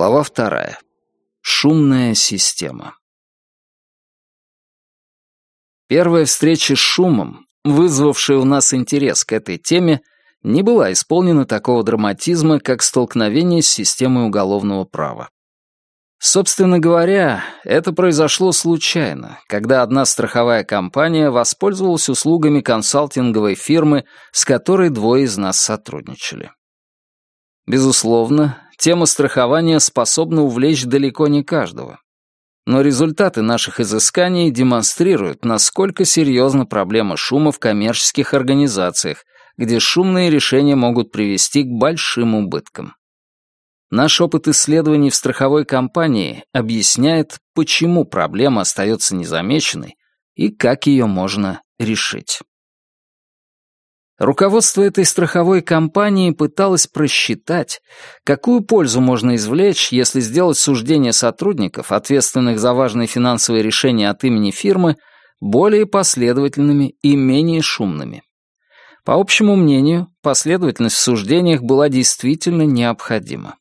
Глава вторая. Шумная система. Первая встреча с шумом, вызвавшая у нас интерес к этой теме, не была исполнена такого драматизма, как столкновение с системой уголовного права. Собственно говоря, это произошло случайно, когда одна страховая компания воспользовалась услугами консалтинговой фирмы, с которой двое из нас сотрудничали. Безусловно, тема страхования способна увлечь далеко не каждого. Но результаты наших изысканий демонстрируют, насколько серьезна проблема шума в коммерческих организациях, где шумные решения могут привести к большим убыткам. Наш опыт исследований в страховой компании объясняет, почему проблема остается незамеченной и как ее можно решить. Руководство этой страховой компании пыталось просчитать, какую пользу можно извлечь, если сделать суждения сотрудников, ответственных за важные финансовые решения от имени фирмы, более последовательными и менее шумными. По общему мнению, последовательность в суждениях была действительно необходима.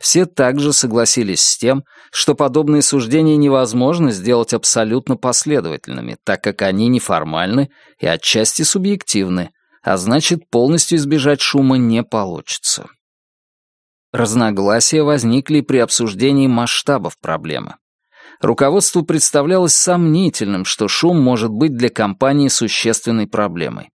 Все также согласились с тем, что подобные суждения невозможно сделать абсолютно последовательными, так как они неформальны и отчасти субъективны, а значит, полностью избежать шума не получится. Разногласия возникли при обсуждении масштабов проблемы. Руководству представлялось сомнительным, что шум может быть для компании существенной проблемой.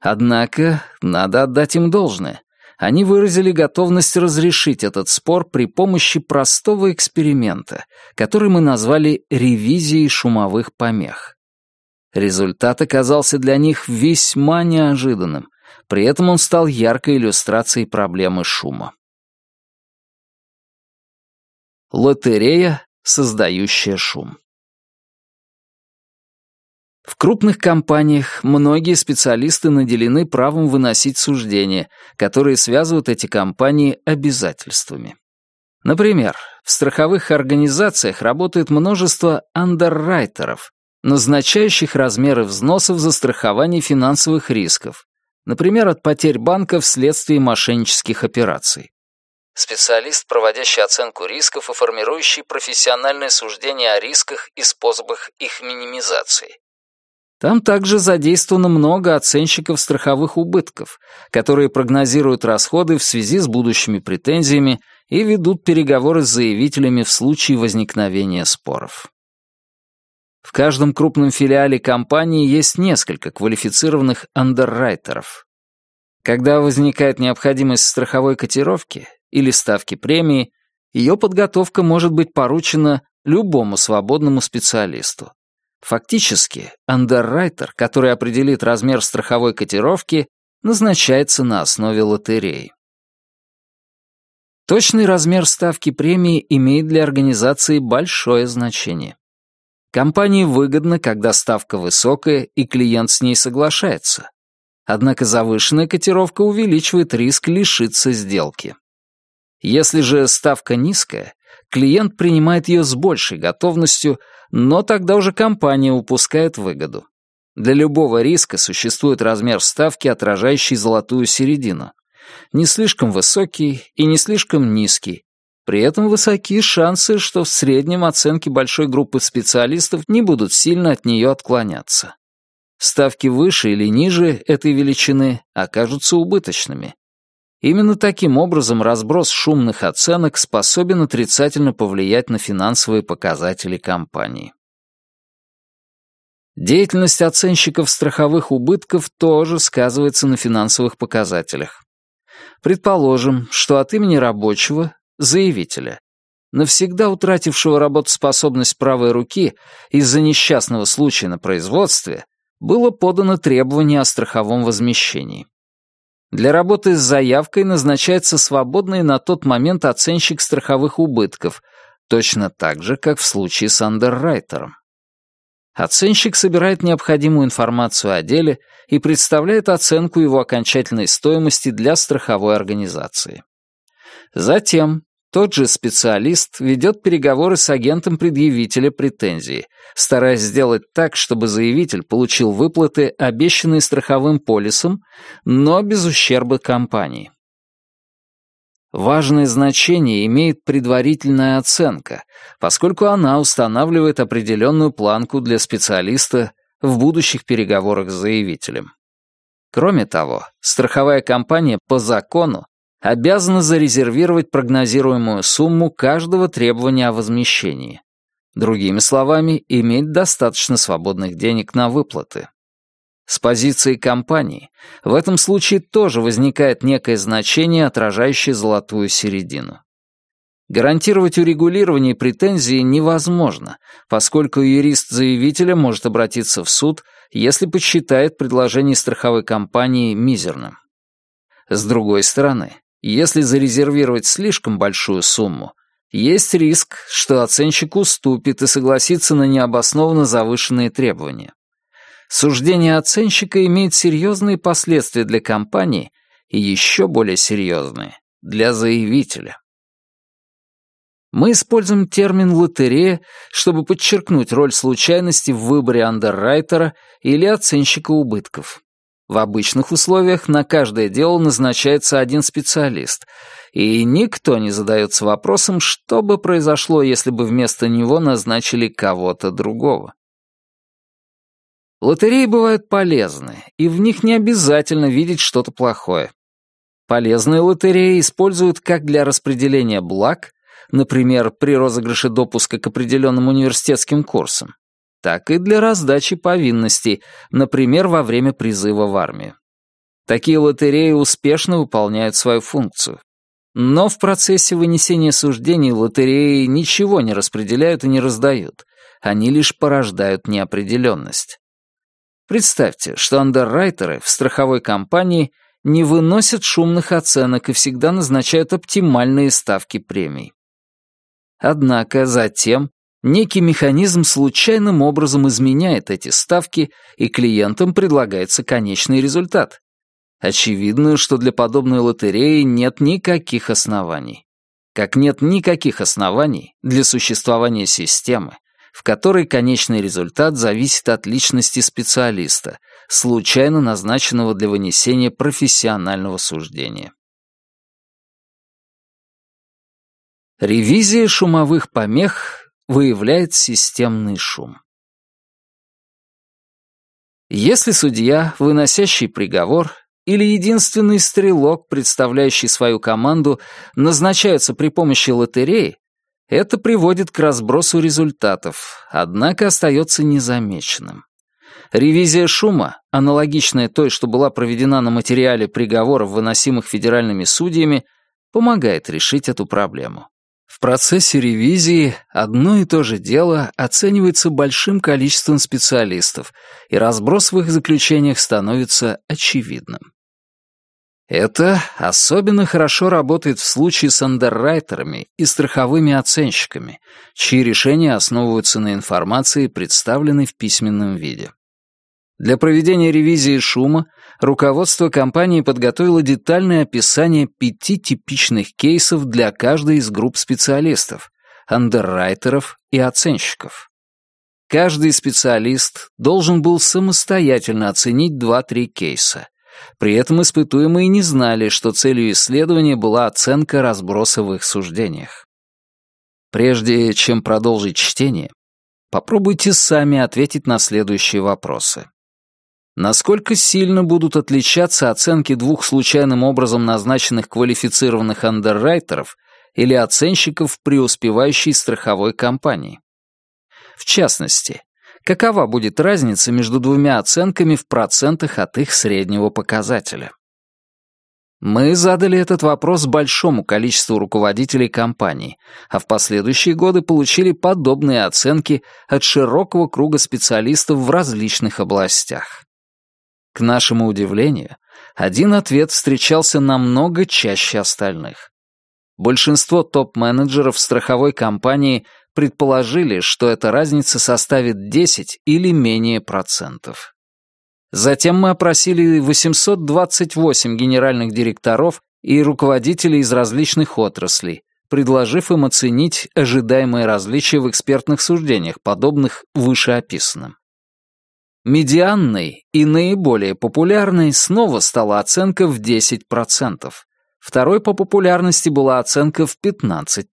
Однако, надо отдать им должное. Они выразили готовность разрешить этот спор при помощи простого эксперимента, который мы назвали «ревизией шумовых помех». Результат оказался для них весьма неожиданным. При этом он стал яркой иллюстрацией проблемы шума. Лотерея, создающая шум. В крупных компаниях многие специалисты наделены правом выносить суждения, которые связывают эти компании обязательствами. Например, в страховых организациях работает множество андеррайтеров, назначающих размеры взносов за страхование финансовых рисков, например, от потерь банка вследствие мошеннических операций. Специалист, проводящий оценку рисков и формирующий профессиональное суждение о рисках и способах их минимизации. Там также задействовано много оценщиков страховых убытков, которые прогнозируют расходы в связи с будущими претензиями и ведут переговоры с заявителями в случае возникновения споров. В каждом крупном филиале компании есть несколько квалифицированных андеррайтеров. Когда возникает необходимость страховой котировки или ставки премии, ее подготовка может быть поручена любому свободному специалисту. Фактически, андеррайтер, который определит размер страховой котировки, назначается на основе лотереи. Точный размер ставки премии имеет для организации большое значение. Компании выгодно, когда ставка высокая и клиент с ней соглашается. Однако завышенная котировка увеличивает риск лишиться сделки. Если же ставка низкая, клиент принимает ее с большей готовностью, но тогда уже компания упускает выгоду. Для любого риска существует размер ставки, отражающий золотую середину. Не слишком высокий и не слишком низкий, при этом высоки шансы, что в среднем оценки большой группы специалистов не будут сильно от нее отклоняться. Ставки выше или ниже этой величины окажутся убыточными. Именно таким образом разброс шумных оценок способен отрицательно повлиять на финансовые показатели компании. Деятельность оценщиков страховых убытков тоже сказывается на финансовых показателях. Предположим, что от имени рабочего заявителя, навсегда утратившего работоспособность правой руки из-за несчастного случая на производстве, было подано требование о страховом возмещении. Для работы с заявкой назначается свободный на тот момент оценщик страховых убытков, точно так же, как в случае с андеррайтером. Оценщик собирает необходимую информацию о деле и представляет оценку его окончательной стоимости для страховой организации. Затем тот же специалист ведет переговоры с агентом предъявителя претензии, стараясь сделать так, чтобы заявитель получил выплаты, обещанные страховым полисом, но без ущерба компании. Важное значение имеет предварительная оценка, поскольку она устанавливает определенную планку для специалиста в будущих переговорах с заявителем. Кроме того, страховая компания по закону обязана зарезервировать прогнозируемую сумму каждого требования о возмещении. Другими словами, иметь достаточно свободных денег на выплаты. С позиции компании в этом случае тоже возникает некое значение, отражающее золотую середину. Гарантировать урегулирование претензии невозможно, поскольку юрист заявителя может обратиться в суд, если посчитает предложение страховой компании мизерным. С другой стороны, если зарезервировать слишком большую сумму, есть риск, что оценщик уступит и согласится на необоснованно завышенные требования. Суждение оценщика имеет серьезные последствия для компании и еще более серьезные для заявителя. Мы используем термин «лотерея», чтобы подчеркнуть роль случайности в выборе андеррайтера или оценщика убытков. В обычных условиях на каждое дело назначается один специалист, и никто не задается вопросом, что бы произошло, если бы вместо него назначили кого-то другого. Лотереи бывают полезны, и в них не обязательно видеть что-то плохое. Полезные лотереи используют как для распределения благ, например, при розыгрыше допуска к определенным университетским курсам, так и для раздачи повинностей, например, во время призыва в армию. Такие лотереи успешно выполняют свою функцию. Но в процессе вынесения суждений лотереи ничего не распределяют и не раздают, они лишь порождают неопределенность. Представьте, что андеррайтеры в страховой компании не выносят шумных оценок и всегда назначают оптимальные ставки премий. Однако затем некий механизм случайным образом изменяет эти ставки, и клиентам предлагается конечный результат. Очевидно, что для подобной лотереи нет никаких оснований. Как нет никаких оснований для существования системы, в которой конечный результат зависит от личности специалиста, случайно назначенного для вынесения профессионального суждения. Ревизия шумовых помех выявляет системный шум. Если судья, выносящий приговор, или единственный стрелок, представляющий свою команду, назначаются при помощи лотереи, это приводит к разбросу результатов, однако остается незамеченным. Ревизия шума, аналогичная той, что была проведена на материале приговоров, выносимых федеральными судьями, помогает решить эту проблему. В процессе ревизии одно и то же дело оценивается большим количеством специалистов, и разброс в их заключениях становится очевидным. Это особенно хорошо работает в случае с андеррайтерами и страховыми оценщиками, чьи решения основываются на информации, представленной в письменном виде. Для проведения ревизии шума руководство компании подготовило детальное описание пяти типичных кейсов для каждой из групп специалистов, андеррайтеров и оценщиков. Каждый специалист должен был самостоятельно оценить 2-3 кейса. При этом испытуемые не знали, что целью исследования была оценка разброса в их суждениях. Прежде чем продолжить чтение, попробуйте сами ответить на следующие вопросы. Насколько сильно будут отличаться оценки двух случайным образом назначенных квалифицированных андеррайтеров или оценщиков преуспевающей страховой компании? В частности, какова будет разница между двумя оценками в процентах от их среднего показателя? Мы задали этот вопрос большому количеству руководителей компаний, а в последующие годы получили подобные оценки от широкого круга специалистов в различных областях. К нашему удивлению, один ответ встречался намного чаще остальных. Большинство топ-менеджеров страховой компании предположили, что эта разница составит 10 или менее процентов. Затем мы опросили 828 генеральных директоров и руководителей из различных отраслей, предложив им оценить ожидаемые различия в экспертных суждениях, подобных вышеописанным. Медианной и наиболее популярной снова стала оценка в 10%. второй по популярности была оценка в 15%.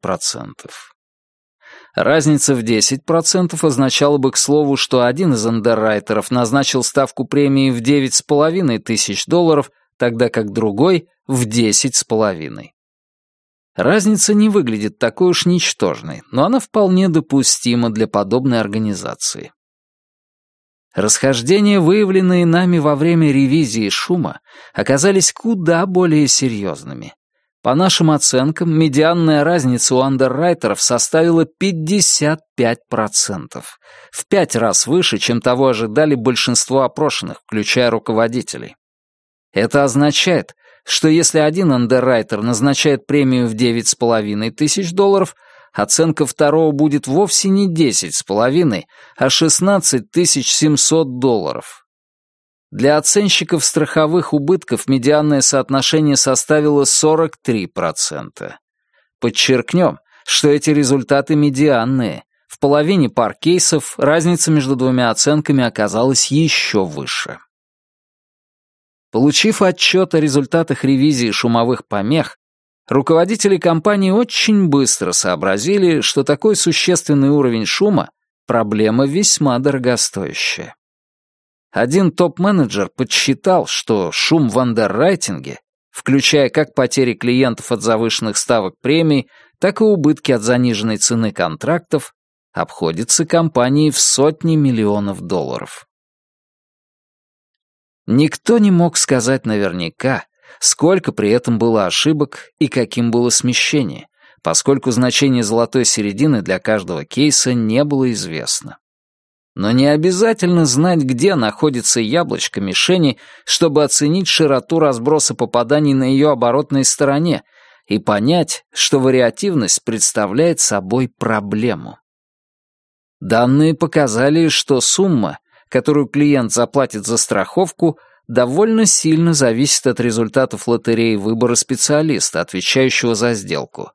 Разница в 10% означала бы, к слову, что один из андеррайтеров назначил ставку премии в 9,5 тысяч долларов, тогда как другой — в 10,5. Разница не выглядит такой уж ничтожной, но она вполне допустима для подобной организации. Расхождения, выявленные нами во время ревизии шума, оказались куда более серьезными. По нашим оценкам, медианная разница у андеррайтеров составила 55%, в пять раз выше, чем того ожидали большинство опрошенных, включая руководителей. Это означает, что если один андеррайтер назначает премию в 9,5 тысяч долларов, оценка второго будет вовсе не 10,5, а 16 700 долларов. Для оценщиков страховых убытков медианное соотношение составило 43%. Подчеркнем, что эти результаты медианные. В половине пар кейсов разница между двумя оценками оказалась еще выше. Получив отчет о результатах ревизии шумовых помех, руководители компании очень быстро сообразили, что такой существенный уровень шума — проблема весьма дорогостоящая. Один топ-менеджер подсчитал, что шум в андеррайтинге, включая как потери клиентов от завышенных ставок премий, так и убытки от заниженной цены контрактов, обходится компании в сотни миллионов долларов. Никто не мог сказать наверняка, сколько при этом было ошибок и каким было смещение, поскольку значение золотой середины для каждого кейса не было известно. Но не обязательно знать, где находится яблочко мишени, чтобы оценить широту разброса попаданий на ее оборотной стороне и понять, что вариативность представляет собой проблему. Данные показали, что сумма, которую клиент заплатит за страховку, довольно сильно зависит от результатов лотереи выбора специалиста, отвечающего за сделку.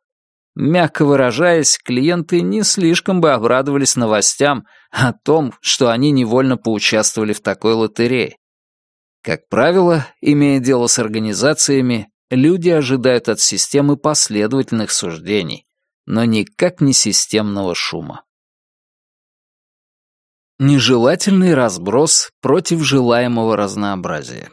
Мягко выражаясь, клиенты не слишком бы обрадовались новостям о том, что они невольно поучаствовали в такой лотерее. Как правило, имея дело с организациями, люди ожидают от системы последовательных суждений, но никак не системного шума. Нежелательный разброс против желаемого разнообразия.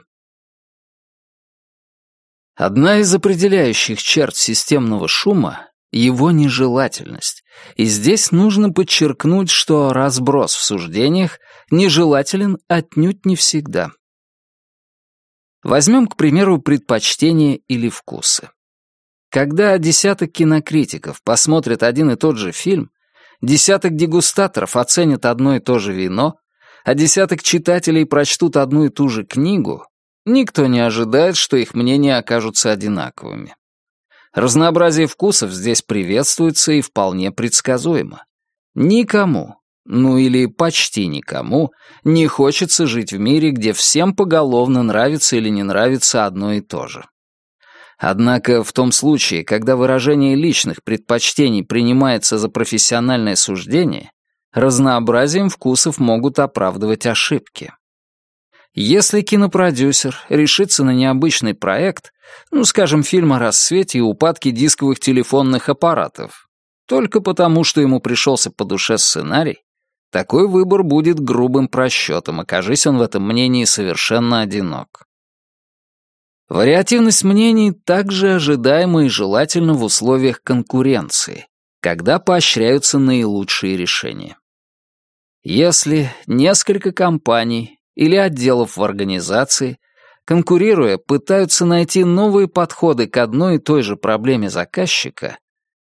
Одна из определяющих черт системного шума — его нежелательность. И здесь нужно подчеркнуть, что разброс в суждениях нежелателен отнюдь не всегда. Возьмем, к примеру, предпочтения или вкусы. Когда десяток кинокритиков посмотрят один и тот же фильм, десяток дегустаторов оценят одно и то же вино, а десяток читателей прочтут одну и ту же книгу, никто не ожидает, что их мнения окажутся одинаковыми. Разнообразие вкусов здесь приветствуется и вполне предсказуемо. Никому, ну или почти никому, не хочется жить в мире, где всем поголовно нравится или не нравится одно и то же. Однако в том случае, когда выражение личных предпочтений принимается за профессиональное суждение, разнообразием вкусов могут оправдывать ошибки. Если кинопродюсер решится на необычный проект, ну, скажем, фильм о рассвете и упадке дисковых телефонных аппаратов, только потому, что ему пришелся по душе сценарий, такой выбор будет грубым просчетом, окажись он в этом мнении совершенно одинок. Вариативность мнений также ожидаема и желательна в условиях конкуренции, когда поощряются наилучшие решения. Если несколько компаний или отделов в организации, конкурируя, пытаются найти новые подходы к одной и той же проблеме заказчика,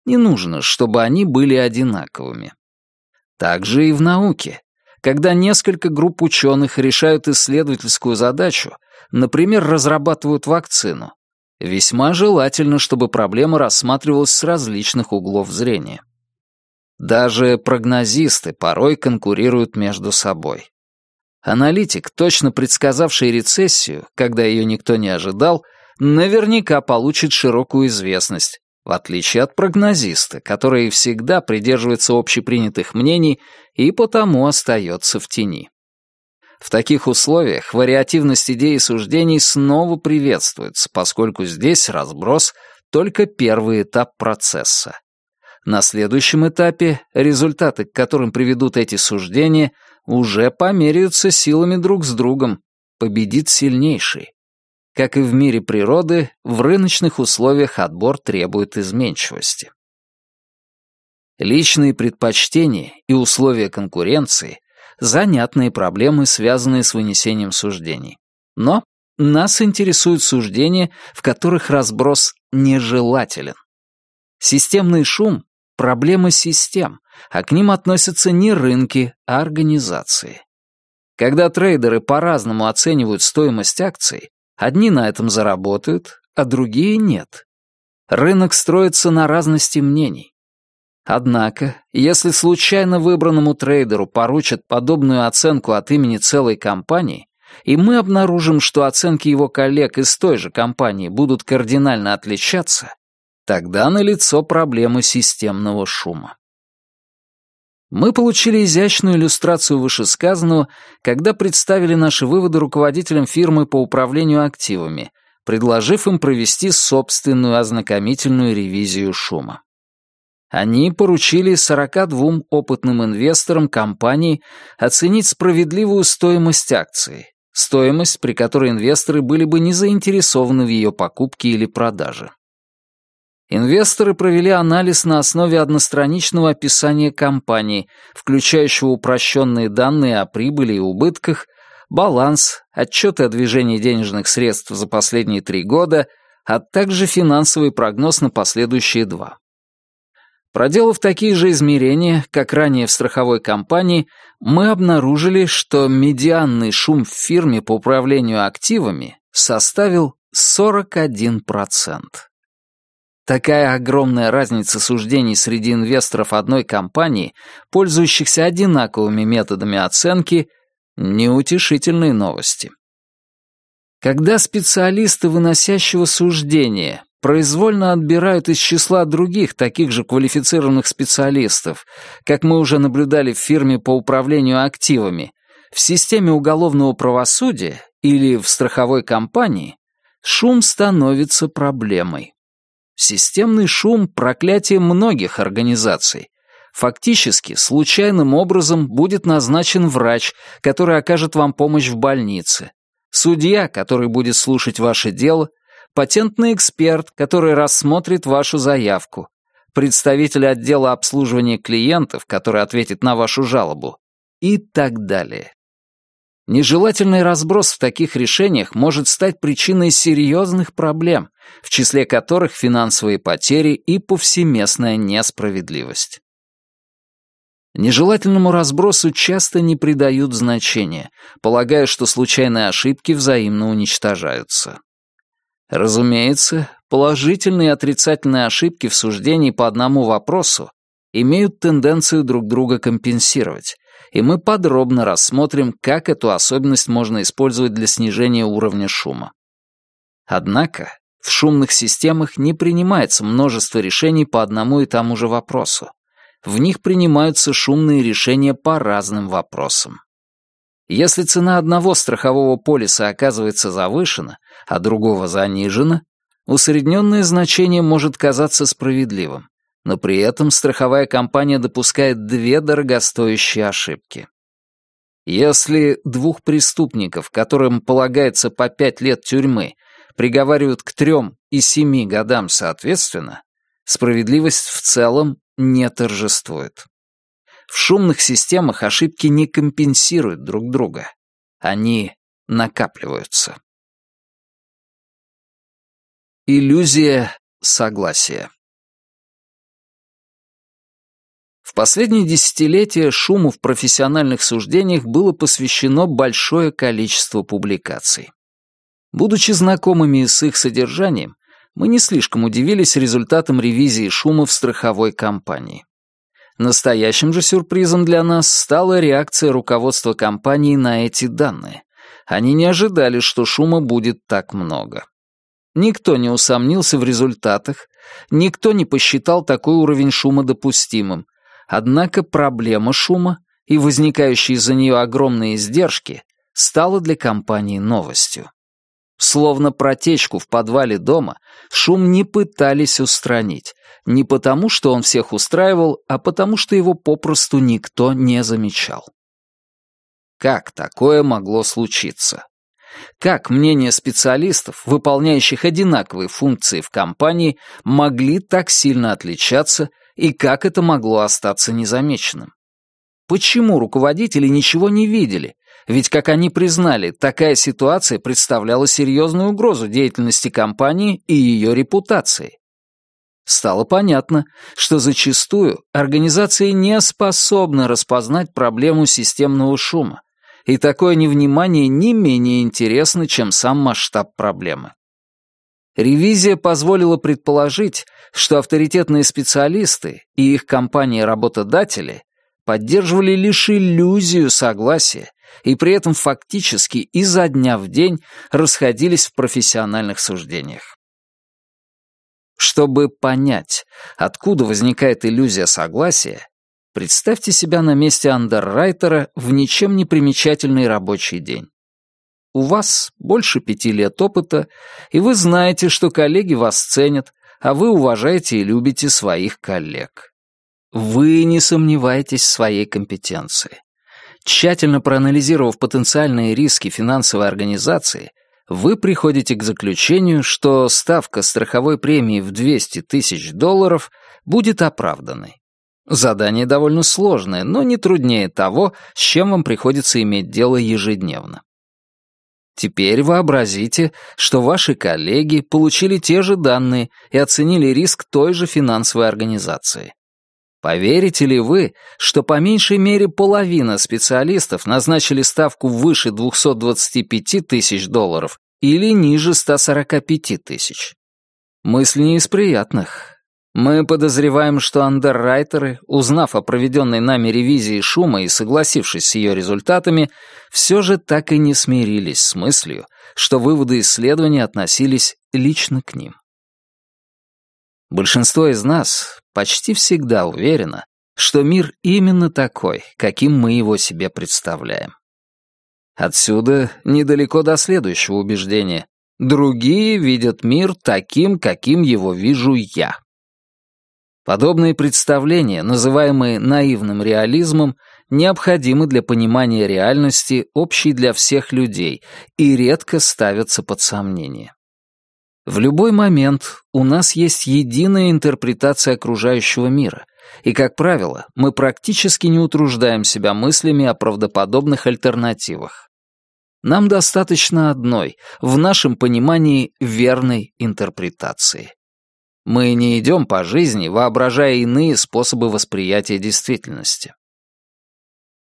не нужно, чтобы они были одинаковыми. Также и в науке. Когда несколько групп ученых решают исследовательскую задачу, например, разрабатывают вакцину, весьма желательно, чтобы проблема рассматривалась с различных углов зрения. Даже прогнозисты порой конкурируют между собой. Аналитик, точно предсказавший рецессию, когда ее никто не ожидал, наверняка получит широкую известность, в отличие от прогнозиста, который всегда придерживается общепринятых мнений и потому остается в тени. В таких условиях вариативность идей и суждений снова приветствуется, поскольку здесь разброс — только первый этап процесса. На следующем этапе результаты, к которым приведут эти суждения, уже померяются силами друг с другом, победит сильнейший. Как и в мире природы, в рыночных условиях отбор требует изменчивости. Личные предпочтения и условия конкуренции — занятные проблемы, связанные с вынесением суждений. Но нас интересуют суждения, в которых разброс нежелателен. Системный шум — проблема систем, а к ним относятся не рынки, а организации. Когда трейдеры по-разному оценивают стоимость акций, одни на этом заработают, а другие нет. Рынок строится на разности мнений. Однако, если случайно выбранному трейдеру поручат подобную оценку от имени целой компании, и мы обнаружим, что оценки его коллег из той же компании будут кардинально отличаться, тогда налицо проблемы системного шума. Мы получили изящную иллюстрацию вышесказанного, когда представили наши выводы руководителям фирмы по управлению активами, предложив им провести собственную ознакомительную ревизию шума. Они поручили 42 опытным инвесторам компании оценить справедливую стоимость акции, стоимость, при которой инвесторы были бы не заинтересованы в ее покупке или продаже. Инвесторы провели анализ на основе одностраничного описания компании, включающего упрощенные данные о прибыли и убытках, баланс, отчеты о движении денежных средств за последние три года, а также финансовый прогноз на последующие два. Проделав такие же измерения, как ранее в страховой компании, мы обнаружили, что медианный шум в фирме по управлению активами составил 41%. Такая огромная разница суждений среди инвесторов одной компании, пользующихся одинаковыми методами оценки, неутешительные новости. Когда специалисты выносящего суждения произвольно отбирают из числа других таких же квалифицированных специалистов, как мы уже наблюдали в фирме по управлению активами, в системе уголовного правосудия или в страховой компании, шум становится проблемой. Системный шум — проклятие многих организаций. Фактически, случайным образом будет назначен врач, который окажет вам помощь в больнице, судья, который будет слушать ваше дело — патентный эксперт, который рассмотрит вашу заявку, представитель отдела обслуживания клиентов, который ответит на вашу жалобу и так далее. Нежелательный разброс в таких решениях может стать причиной серьезных проблем, в числе которых финансовые потери и повсеместная несправедливость. Нежелательному разбросу часто не придают значения, полагая, что случайные ошибки взаимно уничтожаются. Разумеется, положительные и отрицательные ошибки в суждении по одному вопросу имеют тенденцию друг друга компенсировать, и мы подробно рассмотрим, как эту особенность можно использовать для снижения уровня шума. Однако, в шумных системах не принимается множество решений по одному и тому же вопросу. В них принимаются шумные решения по разным вопросам. Если цена одного страхового полиса оказывается завышена, а другого занижена, усредненное значение может казаться справедливым, но при этом страховая компания допускает две дорогостоящие ошибки. Если двух преступников, которым полагается по пять лет тюрьмы, приговаривают к трем и семи годам соответственно, справедливость в целом не торжествует. В шумных системах ошибки не компенсируют друг друга. Они накапливаются. Иллюзия согласия. В последние десятилетия шуму в профессиональных суждениях было посвящено большое количество публикаций. Будучи знакомыми с их содержанием, мы не слишком удивились результатам ревизии шума в страховой компании. Настоящим же сюрпризом для нас стала реакция руководства компании на эти данные. Они не ожидали, что шума будет так много. Никто не усомнился в результатах, никто не посчитал такой уровень шума допустимым. Однако проблема шума и возникающие из-за нее огромные издержки стало для компании новостью. Словно протечку в подвале дома, шум не пытались устранить. Не потому, что он всех устраивал, а потому, что его попросту никто не замечал. Как такое могло случиться? Как мнения специалистов, выполняющих одинаковые функции в компании, могли так сильно отличаться и как это могло остаться незамеченным? Почему руководители ничего не видели, ведь, как они признали, такая ситуация представляла серьезную угрозу деятельности компании и ее репутации. Стало понятно, что зачастую организации не способны распознать проблему системного шума, и такое невнимание не менее интересно, чем сам масштаб проблемы. Ревизия позволила предположить, что авторитетные специалисты и их компании-работодатели поддерживали лишь иллюзию согласия и при этом фактически изо дня в день расходились в профессиональных суждениях. Чтобы понять, откуда возникает иллюзия согласия, представьте себя на месте андеррайтера в ничем не примечательный рабочий день. У вас больше пяти лет опыта, и вы знаете, что коллеги вас ценят, а вы уважаете и любите своих коллег. Вы не сомневаетесь в своей компетенции. Тщательно проанализировав потенциальные риски финансовой организации, вы приходите к заключению, что ставка страховой премии в 200 тысяч долларов будет оправданной. Задание довольно сложное, но не труднее того, с чем вам приходится иметь дело ежедневно. Теперь вообразите, что ваши коллеги получили те же данные и оценили риск той же финансовой организации. Поверите ли вы, что по меньшей мере половина специалистов назначили ставку выше 225 тысяч долларов или ниже 145 тысяч? Мысль не из приятных. Мы подозреваем, что андеррайтеры, узнав о проведенной нами ревизии шума и согласившись с ее результатами, все же так и не смирились с мыслью, что выводы исследования относились лично к ним. Большинство из нас почти всегда уверено, что мир именно такой, каким мы его себе представляем. Отсюда недалеко до следующего убеждения. Другие видят мир таким, каким его вижу я. Подобные представления, называемые наивным реализмом, необходимы для понимания реальности, общей для всех людей, и редко ставятся под сомнение. В любой момент у нас есть единая интерпретация окружающего мира, и, как правило, мы практически не утруждаем себя мыслями о правдоподобных альтернативах. Нам достаточно одной, в нашем понимании, верной интерпретации. Мы не идем по жизни, воображая иные способы восприятия действительности.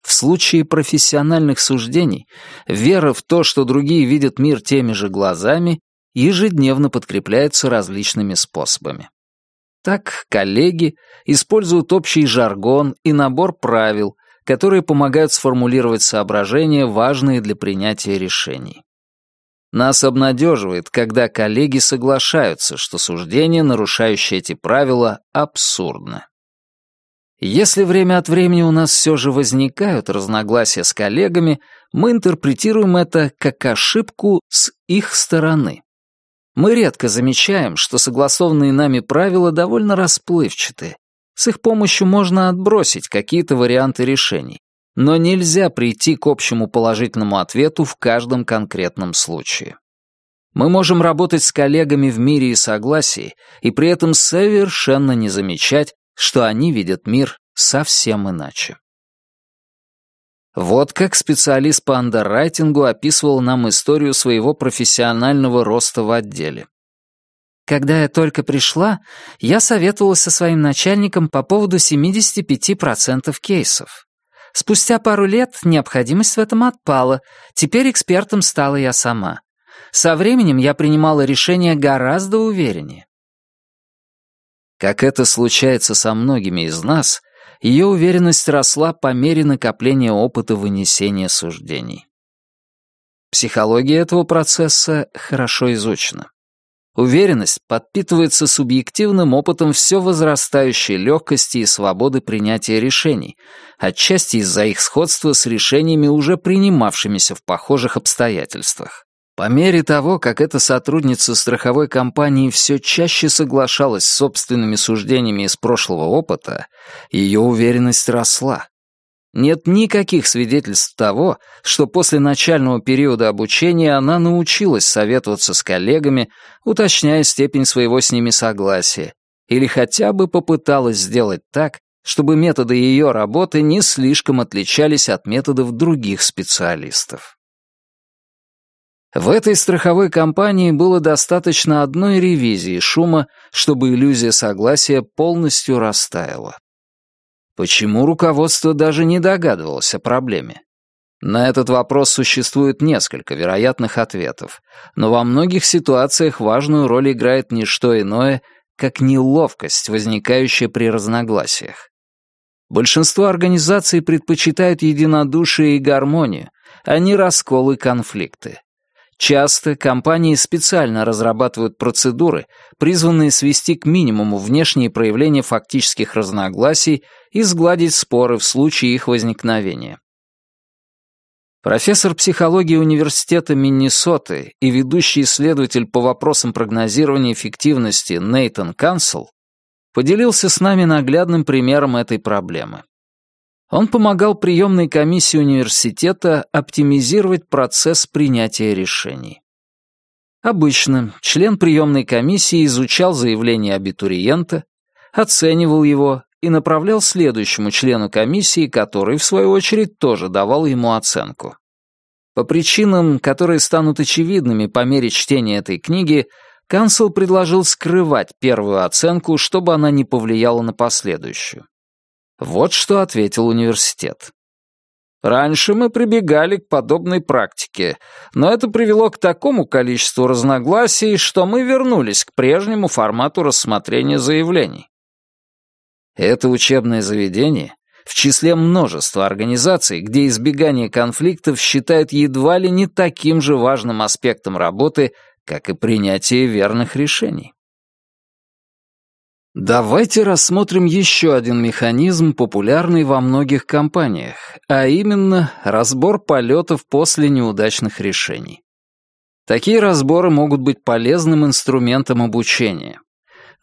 В случае профессиональных суждений, вера в то, что другие видят мир теми же глазами, ежедневно подкрепляется различными способами. Так коллеги используют общий жаргон и набор правил, которые помогают сформулировать соображения, важные для принятия решений. Нас обнадеживает, когда коллеги соглашаются, что суждения, нарушающие эти правила, абсурдны. Если время от времени у нас все же возникают разногласия с коллегами, мы интерпретируем это как ошибку с их стороны. Мы редко замечаем, что согласованные нами правила довольно расплывчаты. С их помощью можно отбросить какие-то варианты решений. Но нельзя прийти к общему положительному ответу в каждом конкретном случае. Мы можем работать с коллегами в мире и согласии, и при этом совершенно не замечать, что они видят мир совсем иначе. Вот как специалист по андеррайтингу описывал нам историю своего профессионального роста в отделе. Когда я только пришла, я советовалась со своим начальником по поводу 75% кейсов. Спустя пару лет необходимость в этом отпала, теперь экспертом стала я сама. Со временем я принимала решения гораздо увереннее. Как это случается со многими из нас, ее уверенность росла по мере накопления опыта вынесения суждений. Психология этого процесса хорошо изучена. Уверенность подпитывается субъективным опытом все возрастающей легкости и свободы принятия решений, отчасти из-за их сходства с решениями, уже принимавшимися в похожих обстоятельствах. По мере того, как эта сотрудница страховой компании все чаще соглашалась с собственными суждениями из прошлого опыта, ее уверенность росла. Нет никаких свидетельств того, что после начального периода обучения она научилась советоваться с коллегами, уточняя степень своего с ними согласия, или хотя бы попыталась сделать так, чтобы методы ее работы не слишком отличались от методов других специалистов. В этой страховой компании было достаточно одной ревизии шума, чтобы иллюзия согласия полностью растаяла. Почему руководство даже не догадывалось о проблеме? На этот вопрос существует несколько вероятных ответов, но во многих ситуациях важную роль играет не что иное, как неловкость, возникающая при разногласиях. Большинство организаций предпочитают единодушие и гармонию, а не расколы и конфликты. Часто компании специально разрабатывают процедуры, призванные свести к минимуму внешние проявления фактических разногласий и сгладить споры в случае их возникновения. Профессор психологии Университета Миннесоты и ведущий исследователь по вопросам прогнозирования эффективности Нейтан Кансел поделился с нами наглядным примером этой проблемы. Он помогал приемной комиссии университета оптимизировать процесс принятия решений. Обычно член приемной комиссии изучал заявление абитуриента, оценивал его и направлял следующему члену комиссии, который, в свою очередь, тоже давал ему оценку. По причинам, которые станут очевидными по мере чтения этой книги, Кансел предложил скрывать первую оценку, чтобы она не повлияла на последующую. Вот что ответил университет. Раньше мы прибегали к подобной практике, но это привело к такому количеству разногласий, что мы вернулись к прежнему формату рассмотрения заявлений. Это учебное заведение в числе множества организаций, где избегание конфликтов считают едва ли не таким же важным аспектом работы, как и принятие верных решений. Давайте рассмотрим еще один механизм, популярный во многих компаниях, а именно разбор полетов после неудачных решений. Такие разборы могут быть полезным инструментом обучения.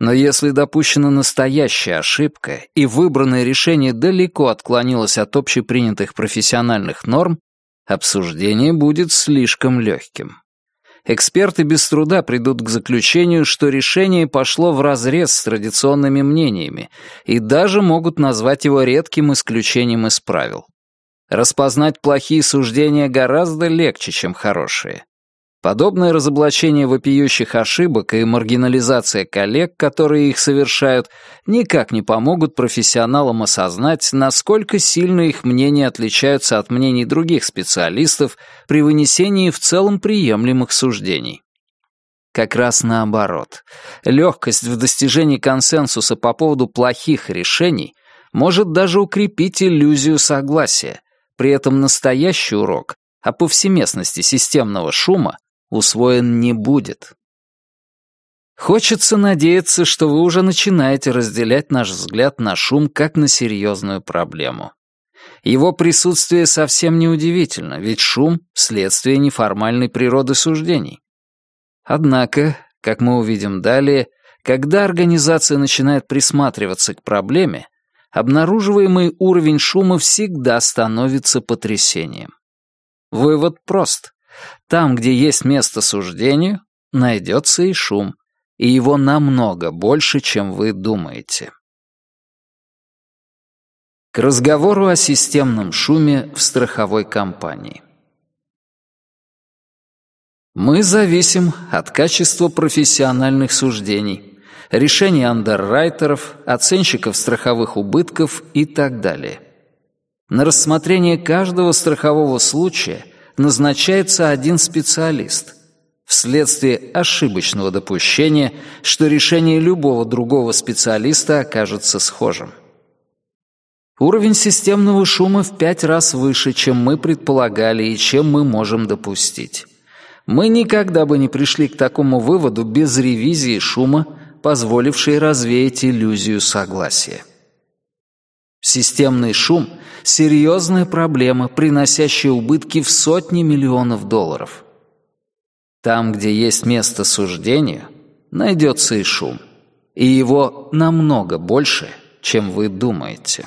Но если допущена настоящая ошибка и выбранное решение далеко отклонилось от общепринятых профессиональных норм, обсуждение будет слишком легким эксперты без труда придут к заключению, что решение пошло вразрез с традиционными мнениями и даже могут назвать его редким исключением из правил. Распознать плохие суждения гораздо легче, чем хорошие. Подобное разоблачение вопиющих ошибок и маргинализация коллег, которые их совершают, никак не помогут профессионалам осознать, насколько сильно их мнения отличаются от мнений других специалистов при вынесении в целом приемлемых суждений. Как раз наоборот. Легкость в достижении консенсуса по поводу плохих решений может даже укрепить иллюзию согласия. При этом настоящий урок о повсеместности системного шума усвоен не будет. Хочется надеяться, что вы уже начинаете разделять наш взгляд на шум как на серьезную проблему. Его присутствие совсем не удивительно, ведь шум — следствие неформальной природы суждений. Однако, как мы увидим далее, когда организация начинает присматриваться к проблеме, обнаруживаемый уровень шума всегда становится потрясением. Вывод прост. Там, где есть место суждению, найдется и шум, и его намного больше, чем вы думаете. К разговору о системном шуме в страховой компании. Мы зависим от качества профессиональных суждений, решений андеррайтеров, оценщиков страховых убытков и так далее. На рассмотрение каждого страхового случая – назначается один специалист вследствие ошибочного допущения, что решение любого другого специалиста окажется схожим. Уровень системного шума в пять раз выше, чем мы предполагали и чем мы можем допустить. Мы никогда бы не пришли к такому выводу без ревизии шума, позволившей развеять иллюзию согласия. Системный шум — серьезная проблема, приносящая убытки в сотни миллионов долларов. Там, где есть место суждению, найдется и шум. И его намного больше, чем вы думаете.